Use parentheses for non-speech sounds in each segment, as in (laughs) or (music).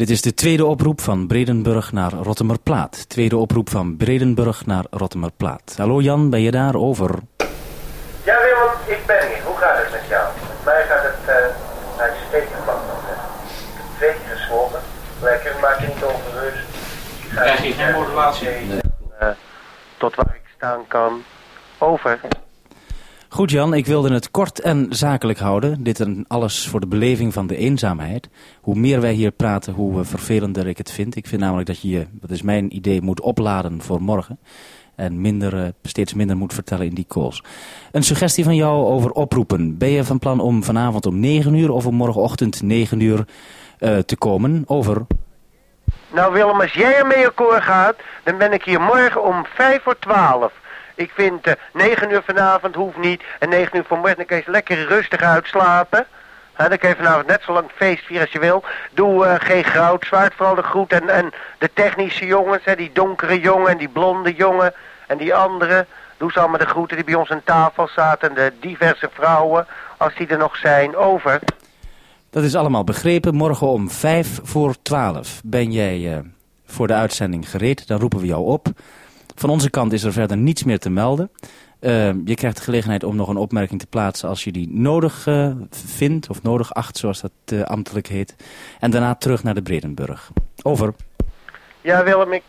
Dit is de tweede oproep van Bredenburg naar Rottemerplaat. Tweede oproep van Bredenburg naar Rottemerplaat. Hallo Jan, ben je daar? Over. Ja Willem, ik ben hier. Hoe gaat het met jou? Met mij gaat het uh, uitstekend van Twee keer gesloten. Lekker, maak je niet ongerust. Krijg je geen motivatie? Uh, tot waar ik staan kan. Over. Goed Jan, ik wilde het kort en zakelijk houden. Dit en alles voor de beleving van de eenzaamheid. Hoe meer wij hier praten, hoe vervelender ik het vind. Ik vind namelijk dat je je, dat is mijn idee, moet opladen voor morgen. En minder, eh, steeds minder moet vertellen in die calls. Een suggestie van jou over oproepen. Ben je van plan om vanavond om 9 uur of om morgenochtend 9 uur uh, te komen? Over. Nou Willem, als jij ermee akkoord gaat, dan ben ik hier morgen om 5 voor 12. Ik vind uh, 9 uur vanavond hoeft niet. En 9 uur vanmorgen dan kan je lekker rustig uitslapen. Dan kun je vanavond net zo lang feest vieren als je wil. Doe uh, geen goud, zwaard, vooral de groet. En, en de technische jongens, hè, die donkere jongen en die blonde jongen. En die andere. Doe ze allemaal de groeten die bij ons aan tafel zaten. En de diverse vrouwen, als die er nog zijn. Over. Dat is allemaal begrepen. Morgen om 5 voor 12 ben jij uh, voor de uitzending gereed. Dan roepen we jou op. Van onze kant is er verder niets meer te melden. Uh, je krijgt de gelegenheid om nog een opmerking te plaatsen als je die nodig uh, vindt, of nodig acht, zoals dat uh, ambtelijk heet. En daarna terug naar de Bredenburg. Over. Ja, Willem, ik,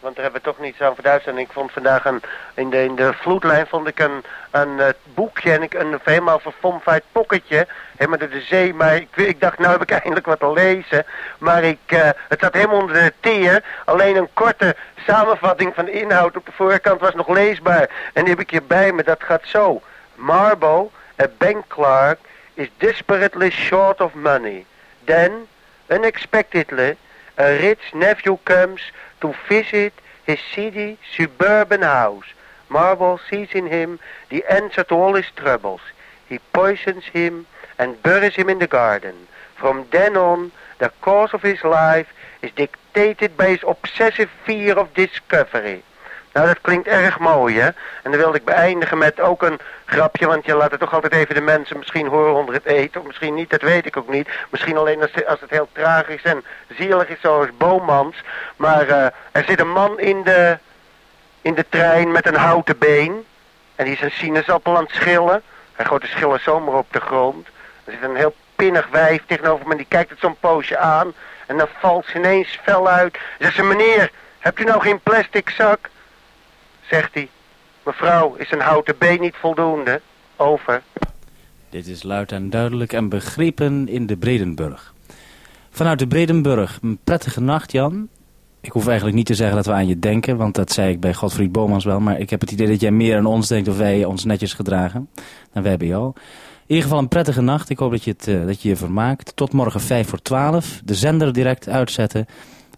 want daar hebben we toch niets aan voor En ik vond vandaag een, in, de, in de vloedlijn vond ik een, een boekje en ik, een helemaal verfomfeit pocketje helemaal door de zee. Maar ik, ik, dacht, nou heb ik (laughs) eindelijk wat te lezen. Maar ik, uh, het zat helemaal onder de teer. Alleen een korte samenvatting van de inhoud op de voorkant was nog leesbaar. En die heb ik hier bij me. Dat gaat zo. Marbo, a bank clerk, is desperately short of money. Then, unexpectedly, a rich nephew comes to visit his seedy suburban house. Marble sees in him the answer to all his troubles. He poisons him and buries him in the garden. From then on, the course of his life is dictated by his obsessive fear of discovery. Nou, dat klinkt erg mooi, hè? En dan wilde ik beëindigen met ook een grapje, want je laat het toch altijd even de mensen misschien horen onder het eten, of misschien niet, dat weet ik ook niet. Misschien alleen als, als het heel tragisch en zielig is, zoals Bomans. Maar uh, er zit een man in de, in de trein met een houten been, en die is een sinaasappel aan het schillen. Hij gooit de schillen zomaar op de grond. Er zit een heel pinnig wijf tegenover me en die kijkt het zo'n poosje aan. En dan valt ze ineens fel uit. Zegt ze, meneer, hebt u nou geen plastic zak? Zegt hij, mevrouw, is een houten been niet voldoende? Over. Dit is luid en duidelijk en begrepen in de Bredenburg. Vanuit de Bredenburg, een prettige nacht Jan. Ik hoef eigenlijk niet te zeggen dat we aan je denken, want dat zei ik bij Godfried Bomans wel. Maar ik heb het idee dat jij meer aan ons denkt of wij ons netjes gedragen dan wij bij jou. In ieder geval een prettige nacht. Ik hoop dat je, het, uh, dat je je vermaakt. Tot morgen 5 voor 12. De zender direct uitzetten.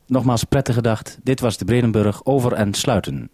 Nogmaals prettige dag. Dit was de Bredenburg. Over en sluiten.